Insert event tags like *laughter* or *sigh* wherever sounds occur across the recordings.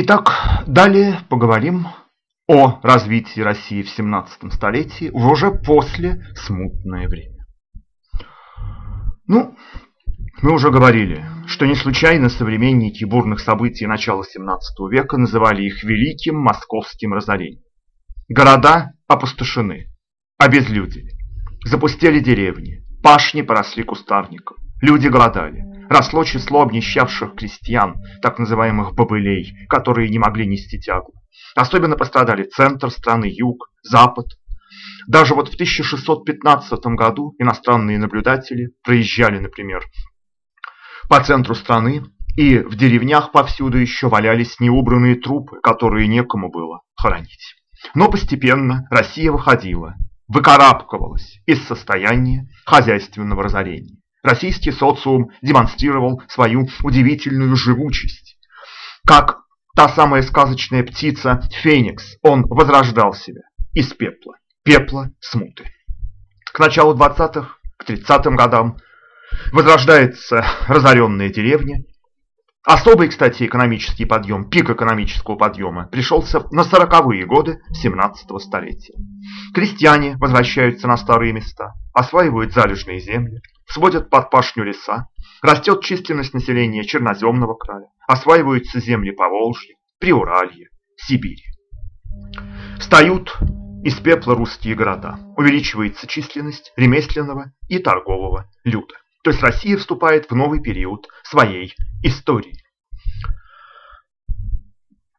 Итак, далее поговорим о развитии России в 17 столетии уже после смутное время. Ну, мы уже говорили, что не случайно современники бурных событий начала 17 века называли их великим московским разорением. Города опустошены, обезлюдили, запустили деревни, пашни поросли кустарником, люди голодали, росло число обнищавших крестьян, так называемых бобылей, которые не могли нести тягу. Особенно пострадали центр страны, юг, запад. Даже вот в 1615 году иностранные наблюдатели проезжали, например, по центру страны, и в деревнях повсюду еще валялись неубранные трупы, которые некому было хоронить. Но постепенно Россия выходила, выкарабкивалась из состояния хозяйственного разорения. Российский социум демонстрировал свою удивительную живучесть. Как та самая сказочная птица Феникс, он возрождал себя из пепла, пепла смуты. К началу 20-х, к 30-м годам возрождается разоренная деревня. Особый, кстати, экономический подъем, пик экономического подъема пришелся на 40-е годы 17-го столетия. Крестьяне возвращаются на старые места, осваивают залежные земли, сводят под пашню леса, растет численность населения Черноземного края, осваиваются земли Поволжья, Приуралья, Сибири. Встают из пепла русские города, увеличивается численность ремесленного и торгового люда. То есть Россия вступает в новый период своей истории.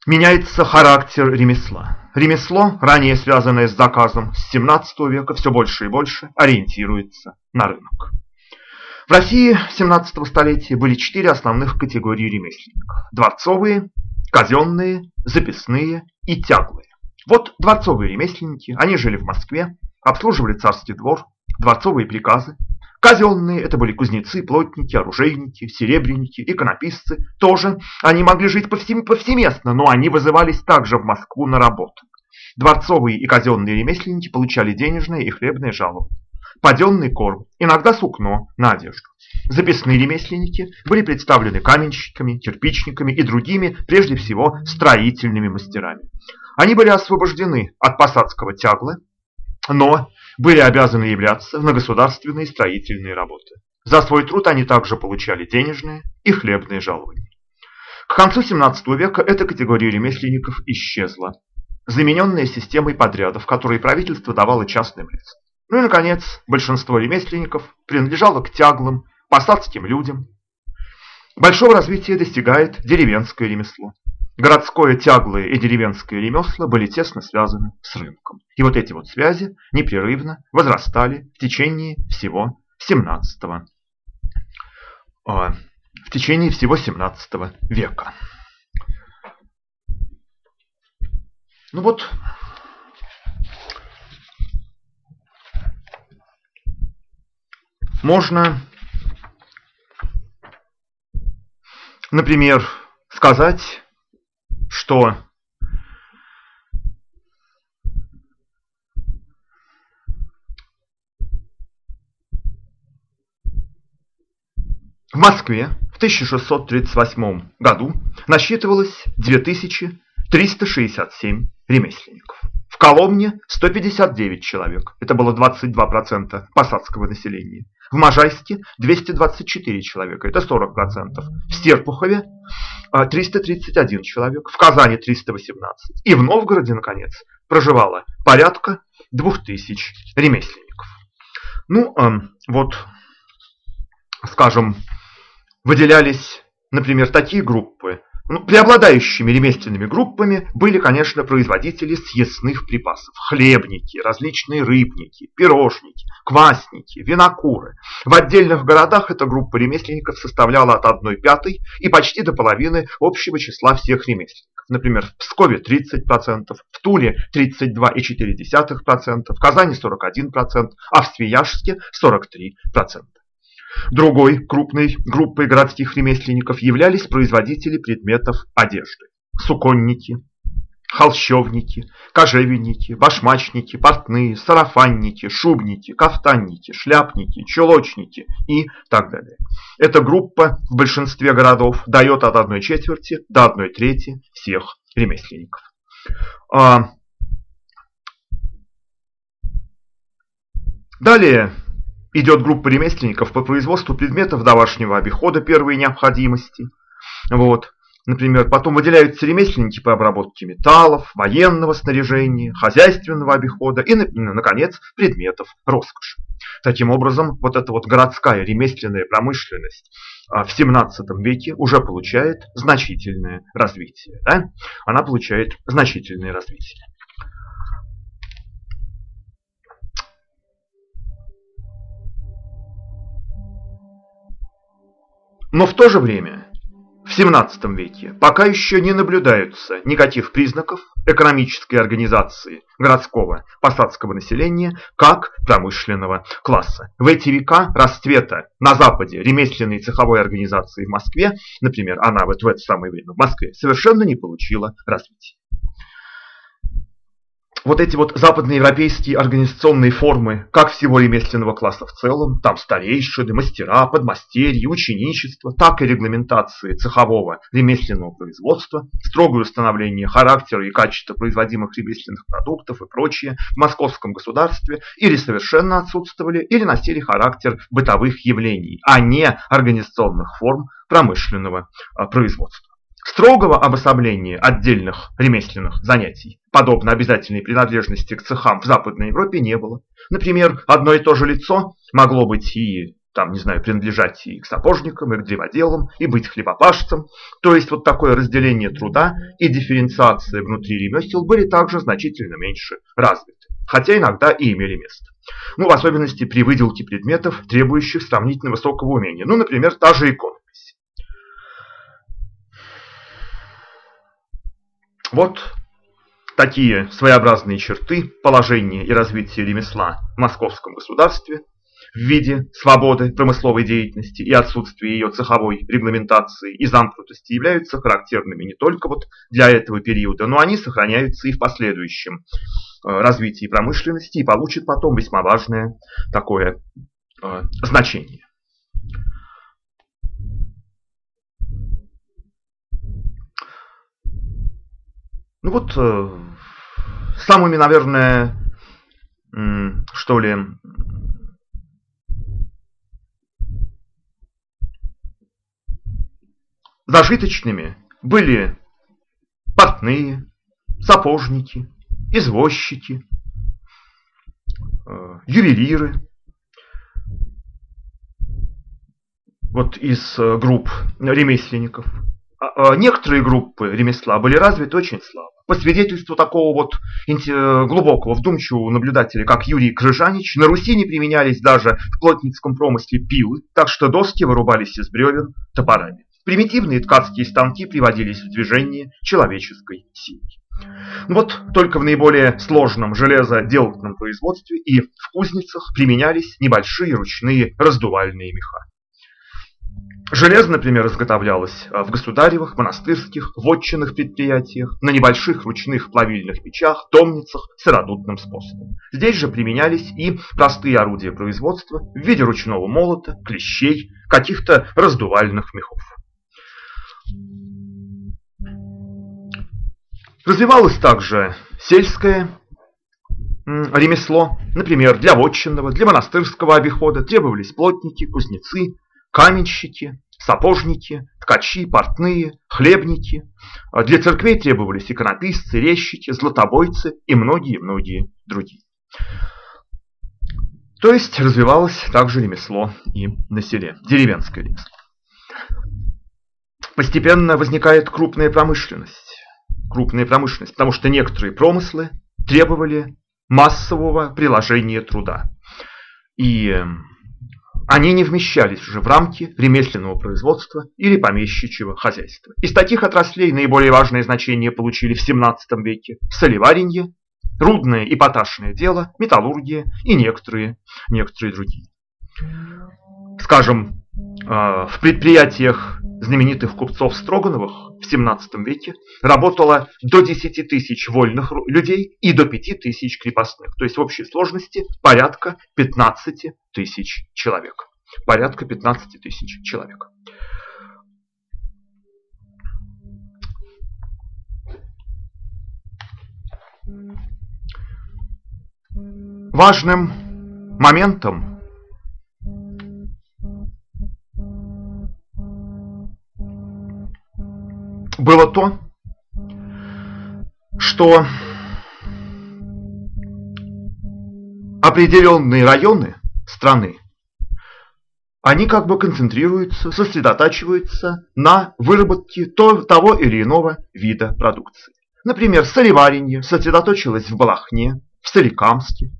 Меняется характер ремесла. Ремесло, ранее связанное с заказом с 17 века, все больше и больше ориентируется на рынок. В России 17 столетия были четыре основных категории ремесленников. Дворцовые, казенные, записные и тяглые. Вот дворцовые ремесленники, они жили в Москве, обслуживали царский двор, дворцовые приказы, Казенные – это были кузнецы, плотники, оружейники, серебряники, иконописцы. Тоже они могли жить повсеместно, но они вызывались также в Москву на работу. Дворцовые и казенные ремесленники получали денежные и хлебные жалобы. Паденный корм, иногда сукно на одежду. Записные ремесленники были представлены каменщиками, кирпичниками и другими, прежде всего, строительными мастерами. Они были освобождены от посадского тягла, но были обязаны являться на государственные строительные работы. За свой труд они также получали денежные и хлебные жалования. К концу 17 века эта категория ремесленников исчезла, замененная системой подрядов, которые правительство давало частным лицам. Ну и, наконец, большинство ремесленников принадлежало к тяглым, посадским людям. Большого развития достигает деревенское ремесло. Городское тяглое и деревенское ремесла были тесно связаны с рынком. И вот эти вот связи непрерывно возрастали в течение всего 17 а, в течение всего 17 века. Ну вот, можно, например, сказать что в Москве в 1638 году насчитывалось 2367 ремесленников. В Коломне 159 человек, это было 22% посадского населения. В Можайске 224 человека, это 40%. В Серпухове 331 а, человек, в Казани 318 и в Новгороде, наконец, проживало порядка 2000 ремесленников. Ну, вот, скажем, выделялись, например, такие группы, ну, преобладающими ремесленными группами были, конечно, производители съестных припасов. Хлебники, различные рыбники, пирожники, квасники, винокуры. В отдельных городах эта группа ремесленников составляла от 1 пятой и почти до половины общего числа всех ремесленников. Например, в Пскове 30%, в Туле 32,4%, в Казани 41%, а в Свияжске 43%. Другой крупной группой городских ремесленников являлись производители предметов одежды. Суконники, холщовники, кожевенники, башмачники, портные, сарафанники, шубники, кафтанники, шляпники, чулочники и так далее. Эта группа в большинстве городов дает от 1 четверти до 1 трети всех ремесленников. А, далее идет группа ремесленников по производству предметов домашнего обихода первой необходимости. Вот. Например, потом выделяются ремесленники по обработке металлов, военного снаряжения, хозяйственного обихода и, наконец, предметов роскоши. Таким образом, вот эта вот городская ремесленная промышленность а, в 17 веке уже получает значительное развитие. Да? Она получает значительное развитие. Но в то же время в XVII веке пока еще не наблюдаются никаких признаков экономической организации городского посадского населения как промышленного класса. В эти века расцвета на Западе ремесленной цеховой организации в Москве, например, она вот в это самое время в Москве, совершенно не получила развития вот эти вот западноевропейские организационные формы, как всего ремесленного класса в целом, там старейшины, мастера, подмастерья, ученичество, так и регламентации цехового ремесленного производства, строгое установление характера и качества производимых ремесленных продуктов и прочее в московском государстве или совершенно отсутствовали, или носили характер бытовых явлений, а не организационных форм промышленного а, производства. Строгого обособления отдельных ремесленных занятий, подобно обязательной принадлежности к цехам в Западной Европе, не было. Например, одно и то же лицо могло быть и там, не знаю, принадлежать и к сапожникам, и к древоделам, и быть хлебопашцем. То есть вот такое разделение труда и дифференциация внутри ремесел были также значительно меньше развиты, хотя иногда и имели место. Ну, в особенности при выделке предметов, требующих сравнительно высокого умения. Ну, например, та же икона. Вот такие своеобразные черты положения и развития ремесла в московском государстве в виде свободы промысловой деятельности и отсутствия ее цеховой регламентации и замкнутости являются характерными не только вот для этого периода, но они сохраняются и в последующем э, развитии промышленности и получат потом весьма важное такое э, значение. Ну вот, э, самыми, наверное, что ли, зажиточными были портные, сапожники, извозчики, э, ювелиры. Вот из э, групп ремесленников. А, а, некоторые группы ремесла были развиты очень слабо. По свидетельству такого вот глубокого вдумчивого наблюдателя, как Юрий Крыжанич, на Руси не применялись даже в плотницком промысле пилы, так что доски вырубались из бревен топорами. Примитивные ткацкие станки приводились в движение человеческой силой. Вот только в наиболее сложном железоделательном производстве и в кузницах применялись небольшие ручные раздувальные меха. Железо, например, изготовлялось а, в государевых, монастырских, вотчинных предприятиях, на небольших ручных плавильных печах, томницах сыродутным способом. Здесь же применялись и простые орудия производства в виде ручного молота, клещей, каких-то раздувальных мехов. Развивалось также сельское ремесло, например, для вотчинного, для монастырского обихода требовались плотники, кузнецы, каменщики, сапожники, ткачи, портные, хлебники. А для церквей требовались иконописцы, резчики, златобойцы и многие-многие другие. То есть развивалось также ремесло и на селе, деревенское ремесло. Постепенно возникает крупная промышленность. Крупная промышленность, потому что некоторые промыслы требовали массового приложения труда. И они не вмещались уже в рамки ремесленного производства или помещичьего хозяйства. Из таких отраслей наиболее важное значение получили в 17 веке солеваренье, рудное и поташное дело, металлургия и некоторые, некоторые другие. Скажем, в предприятиях знаменитых купцов Строгановых в 17 веке работало до 10 тысяч вольных людей и до 5 тысяч крепостных. То есть в общей сложности порядка 15 тысяч человек. Порядка 15 тысяч человек. Важным моментом было то, что определенные районы страны, они как бы концентрируются, сосредотачиваются на выработке того или иного вида продукции. Например, солеваренье сосредоточилось в Балахне, в Соликамске.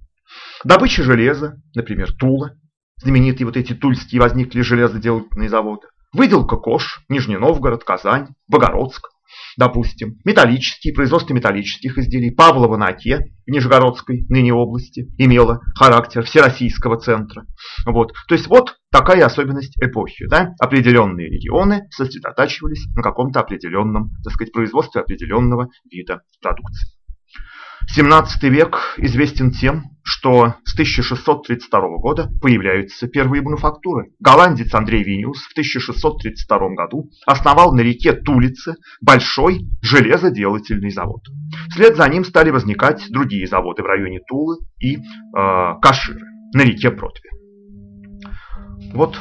Добыча железа, например, Тула, знаменитые вот эти тульские возникли железоделательные заводы. Выделка кож, Нижний Новгород, Казань, Богородск, допустим. Металлические, производство металлических изделий. Павлово на Оке в Нижегородской ныне области имело характер всероссийского центра. Вот. То есть вот такая особенность эпохи. Да? Определенные регионы сосредотачивались на каком-то определенном, так сказать, производстве определенного вида продукции. 17 век известен тем, что с 1632 года появляются первые мануфактуры. Голландец Андрей Виниус в 1632 году основал на реке Тулице большой железоделательный завод. Вслед за ним стали возникать другие заводы в районе Тулы и э, Каширы на реке Протве. Вот,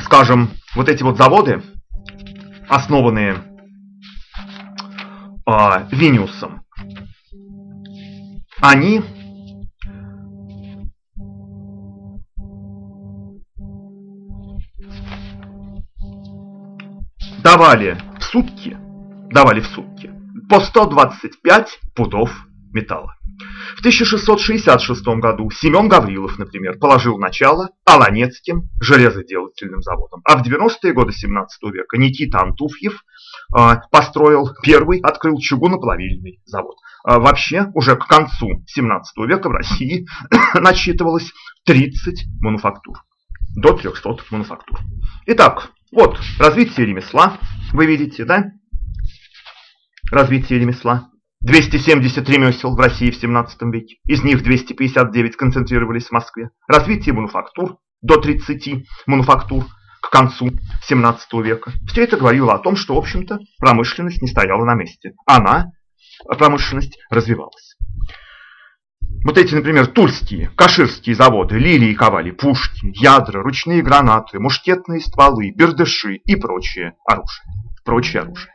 скажем, вот эти вот заводы, основанные э, Виниусом, они давали в сутки, давали в сутки по 125 пудов металла. В 1666 году Семен Гаврилов, например, положил начало Аланецким железоделательным заводам. А в 90-е годы 17 века Никита Антуфьев э, построил первый, открыл чугуноплавильный завод. Э, вообще, уже к концу 17 века в России *coughs* насчитывалось 30 мануфактур. До 300 мануфактур. Итак, вот развитие ремесла, вы видите, да? Развитие ремесла. 270 ремесел в России в 17 веке, из них 259 концентрировались в Москве. Развитие мануфактур, до 30 мануфактур к концу 17 века. Все это говорило о том, что, в общем-то, промышленность не стояла на месте. Она, промышленность, развивалась. Вот эти, например, тульские, каширские заводы, лилии ковали, пушки, ядра, ручные гранаты, мушкетные стволы, бердыши и прочее оружие. Прочее оружие.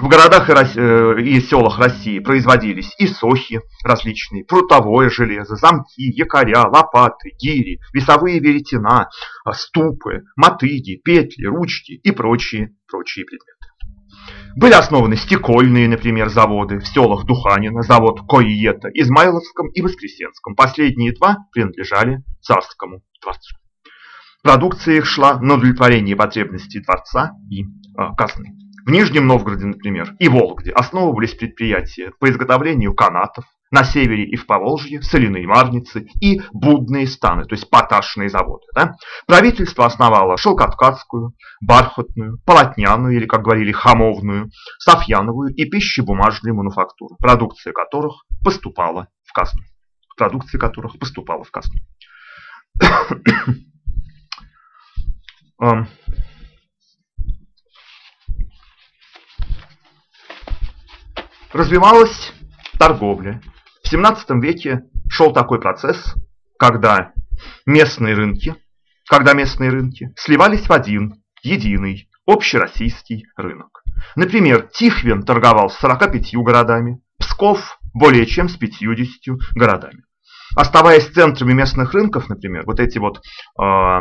В городах и, э, и селах России производились и сохи различные, прутовое железо, замки, якоря, лопаты, гири, весовые веретена, а, ступы, мотыги, петли, ручки и прочие, прочие предметы. Были основаны стекольные, например, заводы в селах Духанина, завод Коиета, Измайловском и Воскресенском. Последние два принадлежали царскому дворцу. Продукция их шла на удовлетворение потребностей дворца и э, казны. В Нижнем Новгороде, например, и Вологде основывались предприятия по изготовлению канатов, на севере и в Поволжье соляные марницы и будные станы, то есть поташные заводы. Да? Правительство основало шелкоткацкую, бархатную, полотняную или, как говорили, хамовную, софьяновую и пищебумажную мануфактуру, продукция которых поступала в казну. Продукция которых поступала в казну. *coughs* Развивалась торговля. В 17 веке шел такой процесс, когда местные рынки, когда местные рынки сливались в один, единый, общероссийский рынок. Например, Тихвин торговал с 45 городами, Псков более чем с 50 городами. Оставаясь центрами местных рынков, например, вот эти вот, э,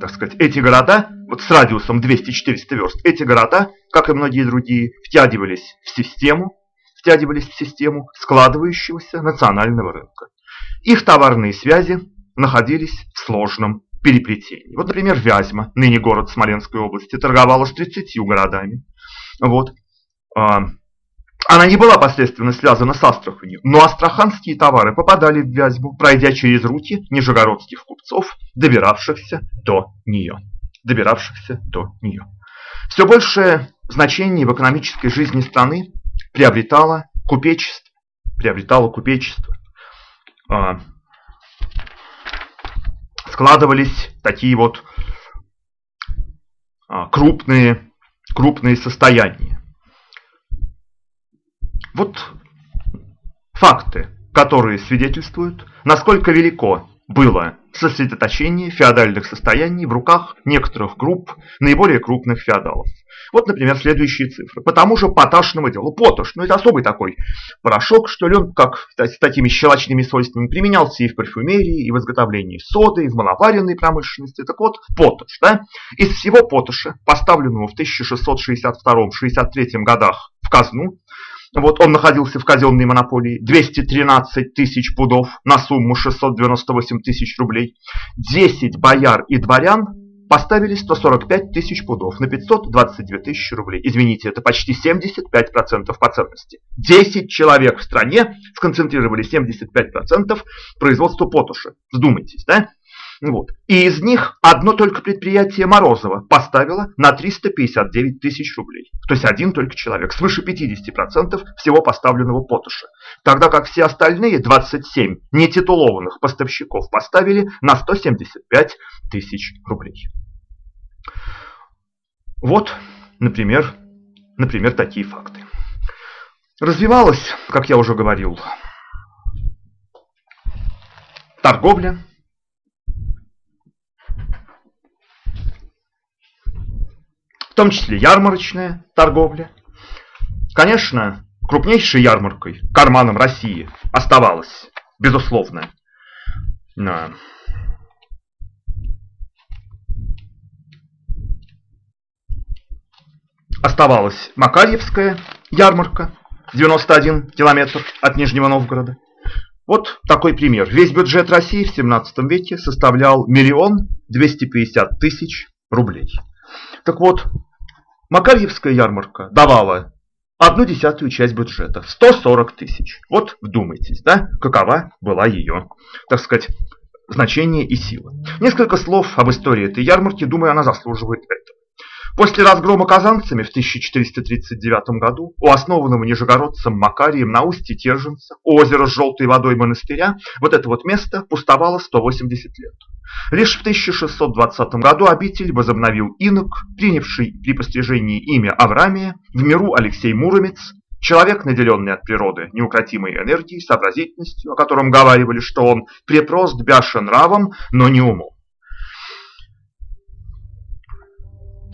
так сказать, эти города вот с радиусом 200-400 верст, эти города, как и многие другие, втягивались в систему, втягивались в систему складывающегося национального рынка. Их товарные связи находились в сложном переплетении. Вот, например, Вязьма, ныне город Смоленской области, торговала с 30 городами. Вот. Она не была последственно связана с Астраханью, но астраханские товары попадали в Вязьму, пройдя через руки нижегородских купцов, добиравшихся до нее. Добиравшихся до нее. Все большее значение в экономической жизни страны приобретало купечество. Приобретало купечество. Складывались такие вот а, крупные, крупные состояния. Вот факты, которые свидетельствуют, насколько велико было сосредоточение феодальных состояний в руках некоторых групп наиболее крупных феодалов. Вот, например, следующие цифры. По тому же поташному делу. Поташ, ну это особый такой порошок, что ли, он как с такими щелочными свойствами применялся и в парфюмерии, и в изготовлении соды, и в маловаренной промышленности. Так вот, поташ, да? Из всего поташа, поставленного в 1662-63 годах в казну, вот он находился в казенной монополии, 213 тысяч пудов на сумму 698 тысяч рублей. 10 бояр и дворян поставили 145 тысяч пудов на 522 тысячи рублей. Извините, это почти 75% по ценности. 10 человек в стране сконцентрировали 75% производства потуши. Вдумайтесь, да? Вот. И из них одно только предприятие Морозова поставило на 359 тысяч рублей. То есть один только человек, свыше 50% всего поставленного потуша. Тогда как все остальные 27 нетитулованных поставщиков поставили на 175 тысяч рублей. Вот, например, например, такие факты. Развивалась, как я уже говорил, торговля, в том числе ярмарочная торговля. Конечно, крупнейшей ярмаркой, карманом России оставалась, безусловно, оставалась Макарьевская ярмарка, 91 километр от Нижнего Новгорода. Вот такой пример. Весь бюджет России в 17 веке составлял миллион 250 тысяч рублей. Так вот, Макарьевская ярмарка давала одну десятую часть бюджета, 140 тысяч. Вот вдумайтесь, да, какова была ее, так сказать, значение и сила. Несколько слов об истории этой ярмарки, думаю, она заслуживает этого. После разгрома казанцами в 1439 году у основанного нижегородцем Макарием на устье Терженца, озера с желтой водой монастыря, вот это вот место пустовало 180 лет. Лишь в 1620 году обитель возобновил инок, принявший при пострижении имя Аврамия, в миру Алексей Муромец, человек, наделенный от природы неукротимой энергией, сообразительностью, о котором говаривали, что он препрост бяшен нравом, но не умом.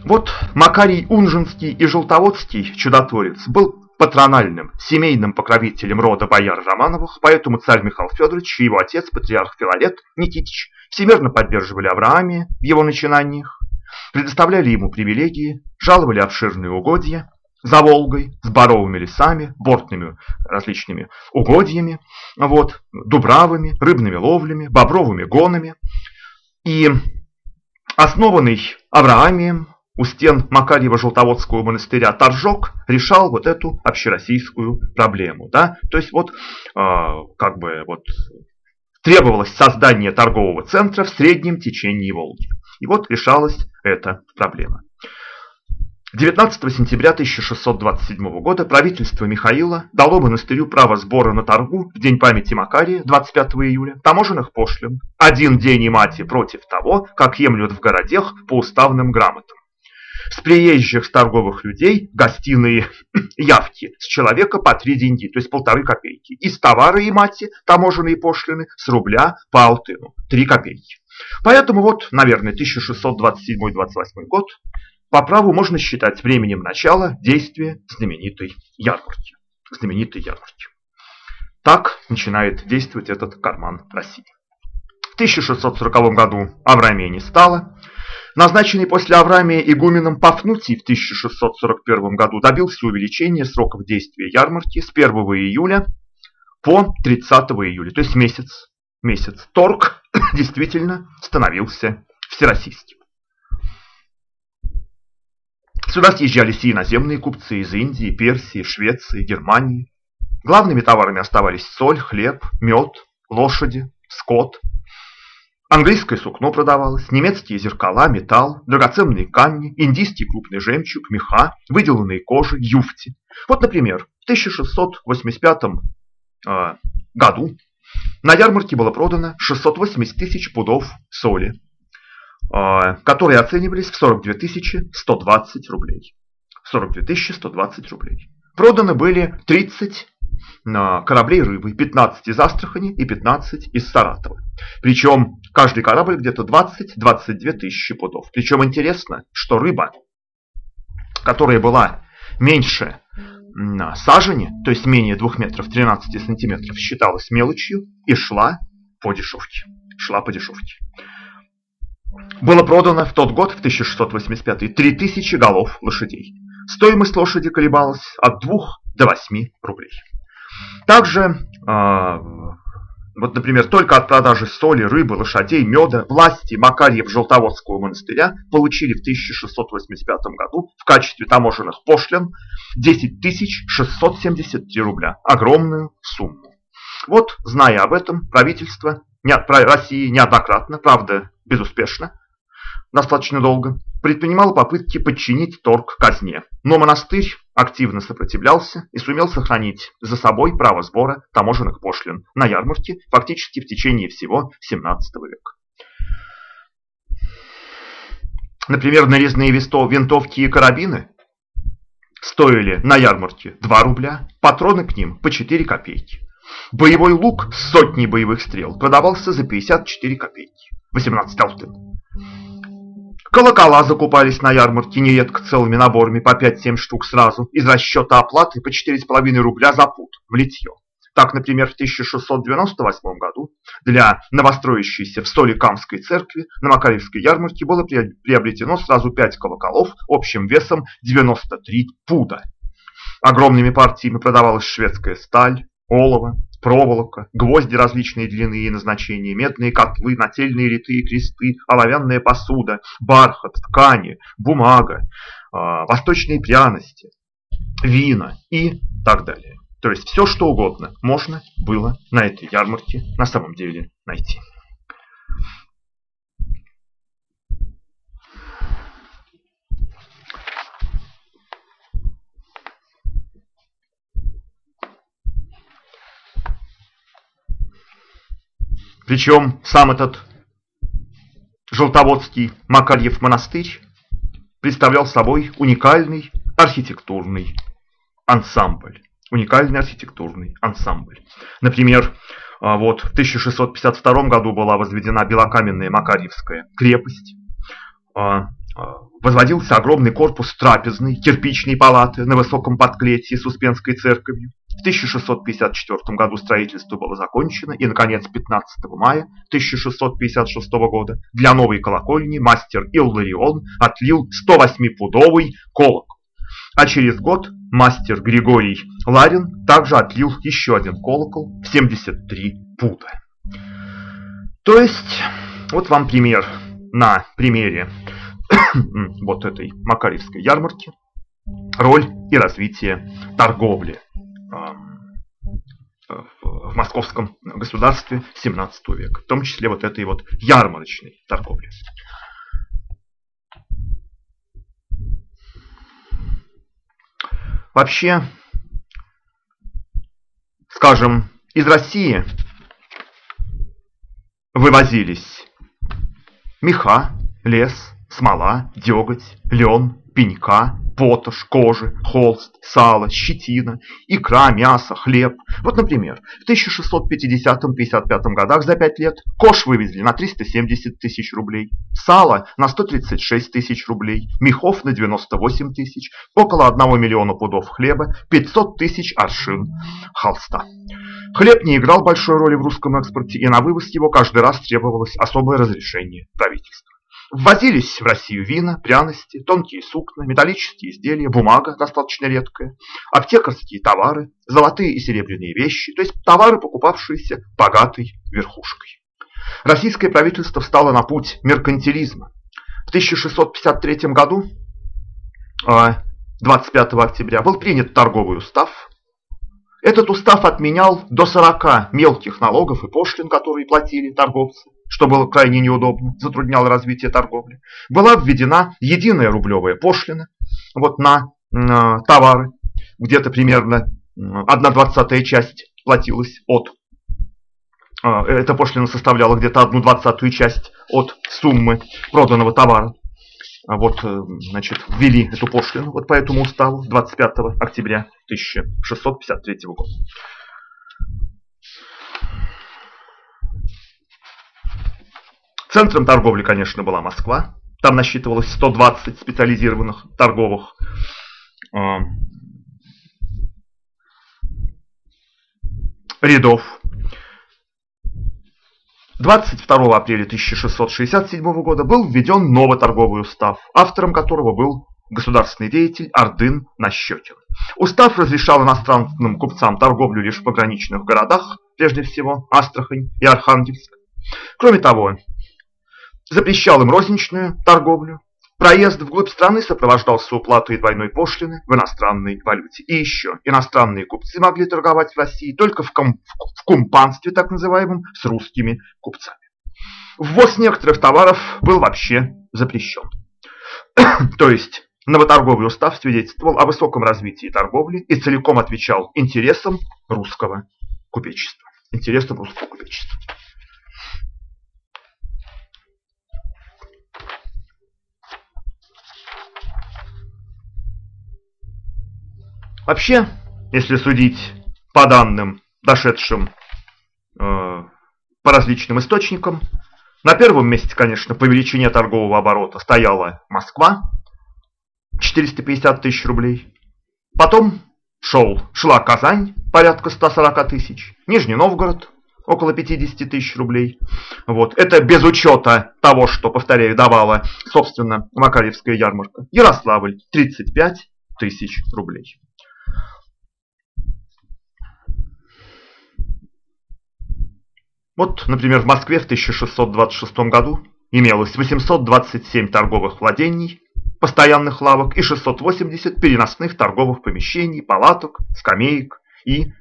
Вот Макарий Унжинский и Желтоводский чудотворец был патрональным, семейным покровителем рода бояр Романовых, поэтому царь Михаил Федорович и его отец, патриарх Филарет Никитич, всемирно поддерживали Авраамия в его начинаниях, предоставляли ему привилегии, жаловали обширные угодья за Волгой, с боровыми лесами, бортными различными угодьями, вот, дубравами, рыбными ловлями, бобровыми гонами. И основанный Авраамием у стен Макарьева-Желтоводского монастыря Торжок решал вот эту общероссийскую проблему. Да? То есть вот э, как бы вот требовалось создание торгового центра в среднем течении Волги. И вот решалась эта проблема. 19 сентября 1627 года правительство Михаила дало монастырю право сбора на торгу в день памяти Макария, 25 июля, таможенных пошлин, один день и мати против того, как емлют в городах по уставным грамотам с приезжих с торговых людей гостиные *clears throat* явки с человека по три деньги, то есть полторы копейки. Из товара и мати таможенные пошлины с рубля по алтыну, три копейки. Поэтому вот, наверное, 1627-28 год по праву можно считать временем начала действия знаменитой ярмарки. Знаменитой ярмарки. Так начинает действовать этот карман России. В 1640 году Авраамия не стало. Назначенный после Авраамия игуменом Пафнутий в 1641 году добился увеличения сроков действия ярмарки с 1 июля по 30 июля, то есть месяц. месяц. Торг *coughs* действительно становился всероссийским. Сюда съезжались и иноземные купцы из Индии, Персии, Швеции, Германии. Главными товарами оставались соль, хлеб, мед, лошади, скот. Английское сукно продавалось, немецкие зеркала, металл, драгоценные камни, индийский крупный жемчуг, меха, выделанные кожи, юфти. Вот, например, в 1685 э, году на ярмарке было продано 680 тысяч пудов соли, э, которые оценивались в 42 120 рублей. 42 120 рублей. Проданы были 30 на кораблей рыбы, 15 из Астрахани и 15 из Саратова. Причем каждый корабль где-то 20-22 тысячи пудов. Причем интересно, что рыба, которая была меньше сажени, то есть менее 2 метров 13 сантиметров, считалась мелочью и шла по дешевке. Шла по дешевке. Было продано в тот год, в 1685, 3000 голов лошадей. Стоимость лошади колебалась от 2 до 8 рублей. Также, а, вот, например, только от продажи соли, рыбы, лошадей, меда власти Макарьев-Желтоводского монастыря получили в 1685 году в качестве таможенных пошлин 10 673 рубля. Огромную сумму. Вот, зная об этом, правительство России неоднократно, правда безуспешно, достаточно долго, предпринимала попытки подчинить торг казне. Но монастырь активно сопротивлялся и сумел сохранить за собой право сбора таможенных пошлин на ярмарке фактически в течение всего 17 века. Например, нарезные винтовки и карабины стоили на ярмарке 2 рубля, патроны к ним по 4 копейки. Боевой лук с сотней боевых стрел продавался за 54 копейки, 18 алтын. Колокола закупались на ярмарке нередко целыми наборами по 5-7 штук сразу, из расчета оплаты по 4,5 рубля за пуд в литье. Так, например, в 1698 году для новостроящейся в Соликамской церкви на Макаревской ярмарке было приобретено сразу 5 колоколов общим весом 93 пуда. Огромными партиями продавалась шведская сталь, олово, проволока, гвозди различной длины и назначения, медные котлы, нательные и кресты, оловянная посуда, бархат, ткани, бумага, а, восточные пряности, вина и так далее. То есть все, что угодно можно было на этой ярмарке на самом деле найти. Причем сам этот Желтоводский Макарьев монастырь представлял собой уникальный архитектурный ансамбль. Уникальный архитектурный ансамбль. Например, а, вот в 1652 году была возведена белокаменная Макарьевская крепость. А, возводился огромный корпус трапезной, кирпичной палаты на высоком подклетии с Успенской церковью. В 1654 году строительство было закончено, и, наконец, 15 мая 1656 года для новой колокольни мастер Илларион отлил 108-пудовый колокол. А через год мастер Григорий Ларин также отлил еще один колокол в 73 пуда. То есть, вот вам пример на примере *coughs* вот этой Макаревской ярмарки, роль и развитие торговли в московском государстве 17 века, в том числе вот этой вот ярмарочной торговли. Вообще, скажем, из России вывозились меха, лес, смола, деготь, лен, пенька, поташ, кожи, холст, сало, щетина, икра, мясо, хлеб. Вот, например, в 1650-55 годах за 5 лет кош вывезли на 370 тысяч рублей, сало на 136 тысяч рублей, мехов на 98 тысяч, около 1 миллиона пудов хлеба, 500 тысяч аршин холста. Хлеб не играл большой роли в русском экспорте, и на вывоз его каждый раз требовалось особое разрешение правительства. Ввозились в Россию вина, пряности, тонкие сукна, металлические изделия, бумага достаточно редкая, аптекарские товары, золотые и серебряные вещи, то есть товары, покупавшиеся богатой верхушкой. Российское правительство встало на путь меркантилизма. В 1653 году 25 октября был принят торговый устав. Этот устав отменял до 40 мелких налогов и пошлин, которые платили торговцы, что было крайне неудобно, затрудняло развитие торговли. Была введена единая рублевая пошлина вот на э, товары, где-то примерно 1 двадцатая часть платилась от э, эта пошлина составляла где-то одну двадцатую часть от суммы проданного товара. А вот, э, значит, ввели эту пошлину вот по этому уставу 25 октября 1653 года. Центром торговли, конечно, была Москва. Там насчитывалось 120 специализированных торговых э, рядов. 22 апреля 1667 года был введен новый торговый устав, автором которого был государственный деятель Ордын Нащекин. Устав разрешал иностранным купцам торговлю лишь в пограничных городах, прежде всего Астрахань и Архангельск. Кроме того, запрещал им розничную торговлю, Проезд вглубь страны сопровождался уплатой двойной пошлины в иностранной валюте. И еще, иностранные купцы могли торговать в России только в, ком в кумпанстве, так называемом, с русскими купцами. Ввоз некоторых товаров был вообще запрещен. *coughs* То есть, новоторговый устав свидетельствовал о высоком развитии торговли и целиком отвечал интересам русского купечества. Интересам русского купечества. Вообще, если судить по данным, дошедшим э, по различным источникам, на первом месте, конечно, по величине торгового оборота стояла Москва, 450 тысяч рублей. Потом шел, шла Казань, порядка 140 тысяч. Нижний Новгород, около 50 тысяч рублей. Вот. Это без учета того, что, повторяю, давала, собственно, Макарьевская ярмарка. Ярославль, 35 тысяч рублей. Вот, например, в Москве в 1626 году имелось 827 торговых владений, постоянных лавок и 680 переносных торговых помещений, палаток, скамеек и,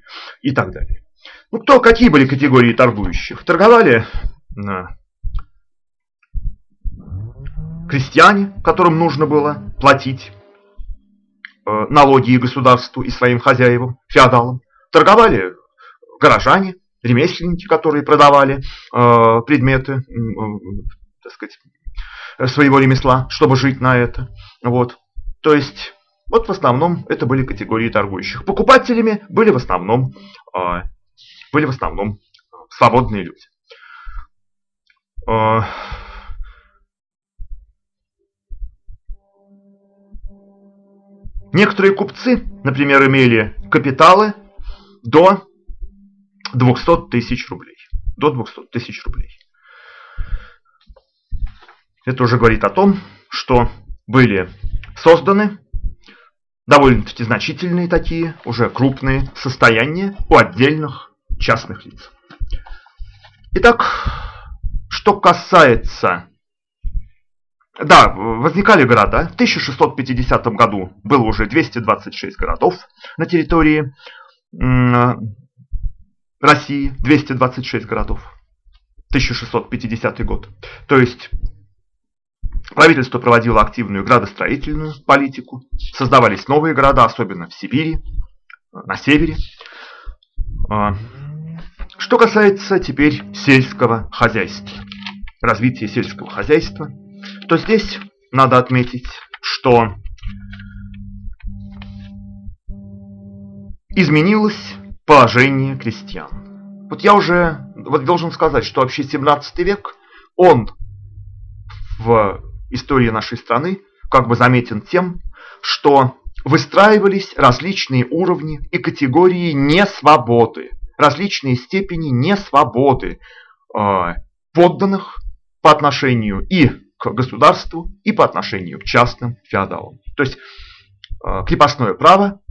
и так далее. Ну, кто, какие были категории торгующих? Торговали э, крестьяне, которым нужно было платить э, налоги государству, и своим хозяевам, феодалам. Торговали горожане, ремесленники, которые продавали э, предметы, э, так сказать, своего ремесла, чтобы жить на это. Вот. То есть, вот в основном это были категории торгующих. Покупателями были в основном, э, были в основном свободные люди. Э, Некоторые купцы, например, имели капиталы до 200 тысяч рублей. До 200 тысяч рублей. Это уже говорит о том, что были созданы довольно-таки значительные такие, уже крупные состояния у отдельных частных лиц. Итак, что касается... Да, возникали города. В 1650 году было уже 226 городов на территории России 226 городов. 1650 год. То есть правительство проводило активную градостроительную политику. Создавались новые города, особенно в Сибири, на севере. А, что касается теперь сельского хозяйства, развития сельского хозяйства, то здесь надо отметить, что изменилось положение крестьян. Вот я уже вот должен сказать, что вообще 17 век, он в истории нашей страны как бы заметен тем, что выстраивались различные уровни и категории несвободы, различные степени несвободы э, подданных по отношению и к государству, и по отношению к частным феодалам. То есть э, крепостное право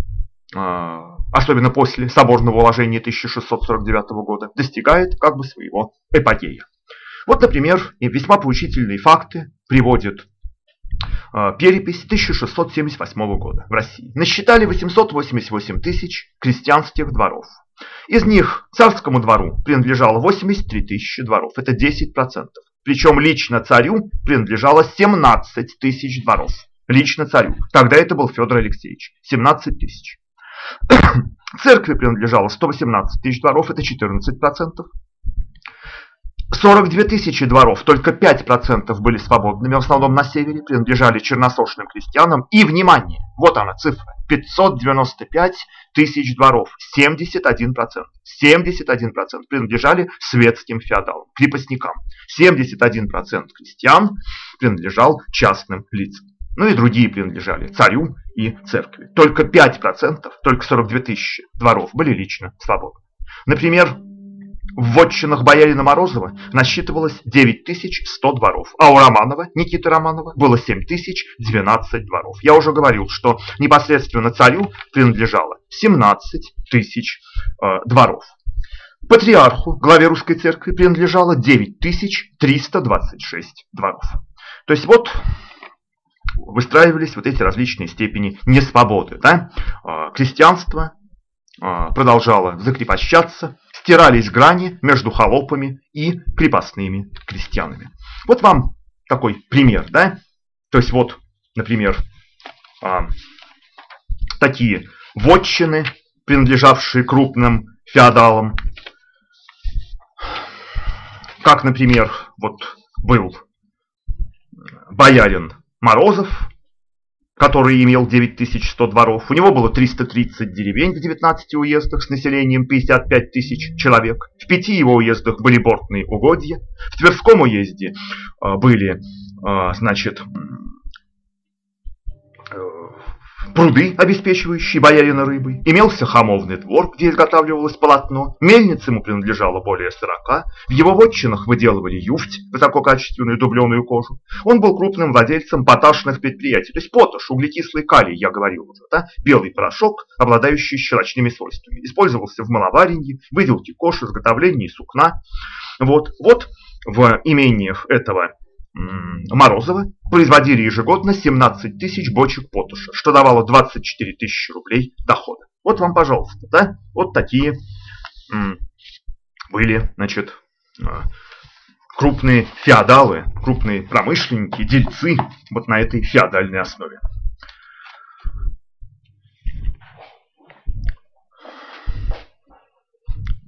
э, особенно после соборного уложения 1649 года, достигает как бы своего эпогея. Вот, например, весьма поучительные факты приводит перепись 1678 года в России. Насчитали 888 тысяч крестьянских дворов. Из них царскому двору принадлежало 83 тысячи дворов, это 10%. Причем лично царю принадлежало 17 тысяч дворов. Лично царю. Тогда это был Федор Алексеевич. 17 тысяч. Церкви принадлежало 118 тысяч дворов, это 14%. 42 тысячи дворов, только 5% были свободными, в основном на севере, принадлежали черносошным крестьянам. И, внимание, вот она цифра, 595 тысяч дворов, 71%. 71% принадлежали светским феодалам, крепостникам. 71% крестьян принадлежал частным лицам. Ну и другие принадлежали царю и церкви. Только 5%, только 42 тысячи дворов были лично свободны. Например, в вотчинах боярина Морозова насчитывалось 9100 дворов, а у Романова, Никиты Романова, было 7012 дворов. Я уже говорил, что непосредственно царю принадлежало 17 тысяч э, дворов. Патриарху, главе русской церкви, принадлежало 9326 дворов. То есть вот выстраивались вот эти различные степени несвободы. Да? Э, крестьянство э, продолжало закрепощаться, стирались грани между холопами и крепостными крестьянами. Вот вам такой пример, да? То есть вот, например, а, такие вотчины, принадлежавшие крупным феодалам, как, например, вот был боярин Морозов, который имел 9100 дворов. У него было 330 деревень в 19 уездах с населением 55 тысяч человек. В пяти его уездах были бортные угодья. В Тверском уезде а, были, а, значит, пруды, обеспечивающие боярина рыбой, имелся хамовный двор, где изготавливалось полотно, мельница ему принадлежала более сорока, в его вотчинах выделывали юфть, высококачественную дубленую кожу. Он был крупным владельцем поташных предприятий, то есть поташ, углекислый калий, я говорил уже, да? белый порошок, обладающий щелочными свойствами. Использовался в маловаренье, выделке кож, изготовлении сукна. Вот, вот в имениях этого Морозова производили ежегодно 17 тысяч бочек потуша, что давало 24 тысячи рублей дохода. Вот вам, пожалуйста, да, вот такие были, значит, а, крупные феодалы, крупные промышленники, дельцы вот на этой феодальной основе.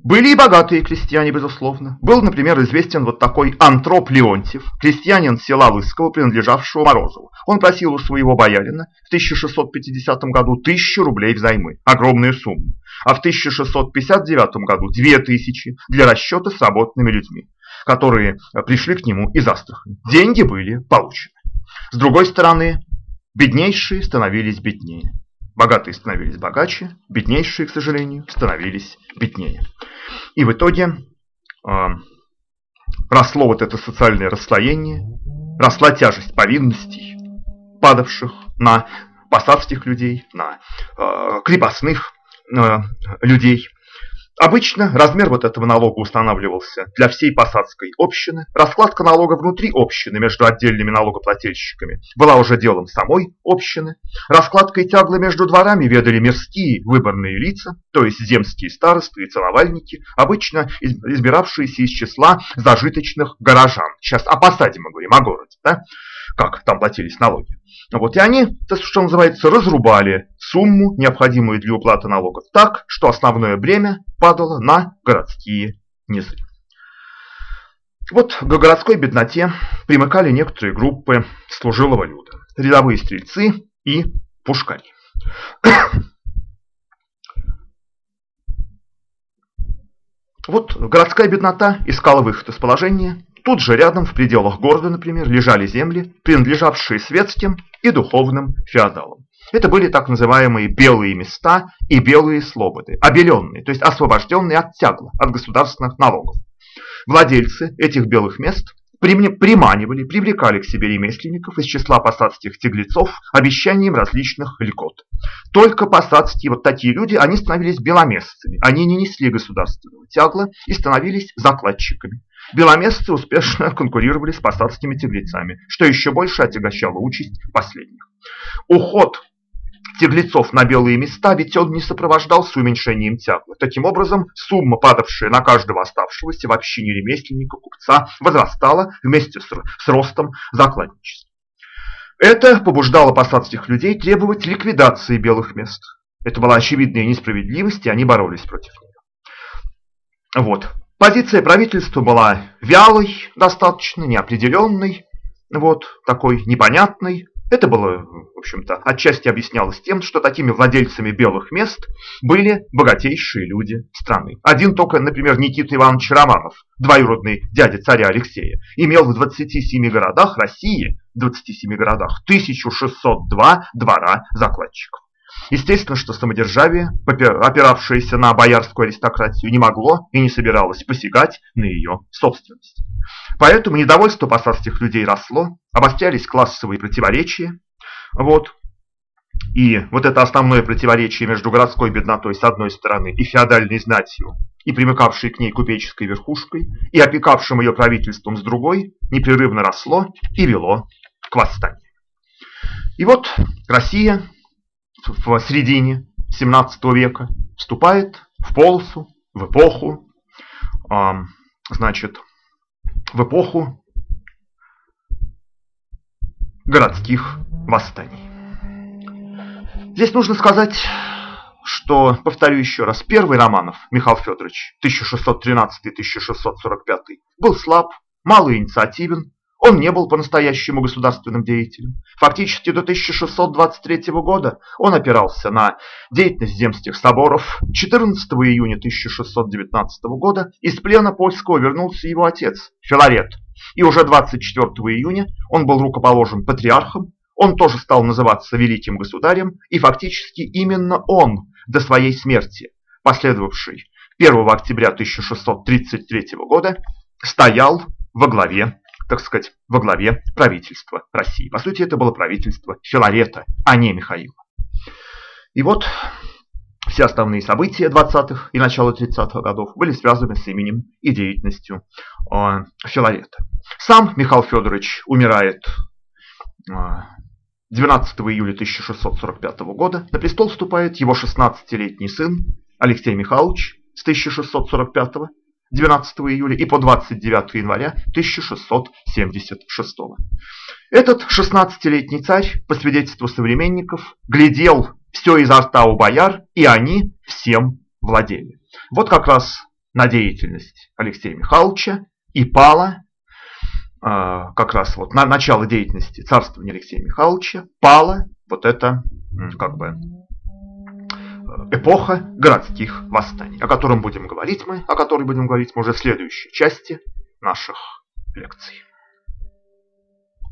Были и богатые крестьяне, безусловно. Был, например, известен вот такой Антроп Леонтьев, крестьянин села Лысково, принадлежавшего Морозову. Он просил у своего боярина в 1650 году тысячу рублей взаймы, огромную сумму, а в 1659 году две тысячи для расчета с работными людьми, которые пришли к нему из Астрахани. Деньги были получены. С другой стороны, беднейшие становились беднее. Богатые становились богаче, беднейшие, к сожалению, становились беднее. И в итоге э, росло вот это социальное расслоение, росла тяжесть повинностей, падавших на посадских людей, на э, крепостных э, людей. Обычно размер вот этого налога устанавливался для всей посадской общины. Раскладка налога внутри общины между отдельными налогоплательщиками была уже делом самой общины. Раскладкой тяглы между дворами ведали мирские выборные лица, то есть земские старосты и целовальники, обычно избиравшиеся из числа зажиточных горожан. Сейчас о посаде мы говорим, о городе, да? как там платились налоги. Вот, и они, то, что называется, разрубали сумму, необходимую для уплаты налогов, так, что основное бремя падало на городские низы. Вот к городской бедноте примыкали некоторые группы служилого люда, рядовые стрельцы и пушкари. *coughs* Вот городская беднота искала выход из положения Тут же рядом, в пределах города, например, лежали земли, принадлежавшие светским и духовным феодалам. Это были так называемые белые места и белые слободы, обеленные, то есть освобожденные от тягла, от государственных налогов. Владельцы этих белых мест приманивали, привлекали к себе ремесленников из числа посадских тяглецов обещанием различных льгот. Только посадские, вот такие люди, они становились беломестцами, они не несли государственного тягла и становились закладчиками. Беломесцы успешно *laughs* конкурировали с посадскими тяглецами, что еще больше отягощало участь последних. Уход тяглецов на белые места, ведь он не сопровождался уменьшением тяглы. Таким образом, сумма, падавшая на каждого оставшегося в общине ремесленника, купца, возрастала вместе с, с ростом закладничества. Это побуждало посадских людей требовать ликвидации белых мест. Это была очевидная несправедливость, и они боролись против нее. Вот. Позиция правительства была вялой, достаточно неопределенной, вот, такой непонятной. Это было, в общем-то, отчасти объяснялось тем, что такими владельцами белых мест были богатейшие люди страны. Один только, например, Никита Иванович Романов, двоюродный дядя царя Алексея, имел в 27 городах России, 27 городах, 1602 двора закладчиков. Естественно, что самодержавие, опиравшееся на боярскую аристократию, не могло и не собиралось посягать на ее собственность. Поэтому недовольство посадских людей росло, обострялись классовые противоречия. Вот. И вот это основное противоречие между городской беднотой с одной стороны и феодальной знатью, и примыкавшей к ней купеческой верхушкой, и опекавшим ее правительством с другой, непрерывно росло и вело к восстанию. И вот Россия в середине 17 века вступает в полосу, в эпоху, значит, в эпоху городских восстаний. Здесь нужно сказать, что, повторю еще раз, первый Романов, Михаил Федорович, 1613-1645, был слаб, малоинициативен, он не был по-настоящему государственным деятелем. Фактически до 1623 года он опирался на деятельность земских соборов. 14 июня 1619 года из плена польского вернулся его отец Филарет. И уже 24 июня он был рукоположен патриархом. Он тоже стал называться великим государем. И фактически именно он до своей смерти, последовавшей 1 октября 1633 года, стоял во главе так сказать, во главе правительства России. По сути, это было правительство Филарета, а не Михаила. И вот все основные события 20-х и начала 30-х годов были связаны с именем и деятельностью э, Филарета. Сам Михаил Федорович умирает э, 12 июля 1645 года. На престол вступает его 16-летний сын Алексей Михайлович с 1645 года 12 июля и по 29 января 1676. Этот 16-летний царь, по свидетельству современников, глядел все изо рта у бояр, и они всем владели. Вот как раз на деятельность Алексея Михайловича и пала, а, как раз вот на начало деятельности царствования Алексея Михайловича, пала вот это как бы эпоха городских восстаний, о котором будем говорить мы, о которой будем говорить мы уже в следующей части наших лекций.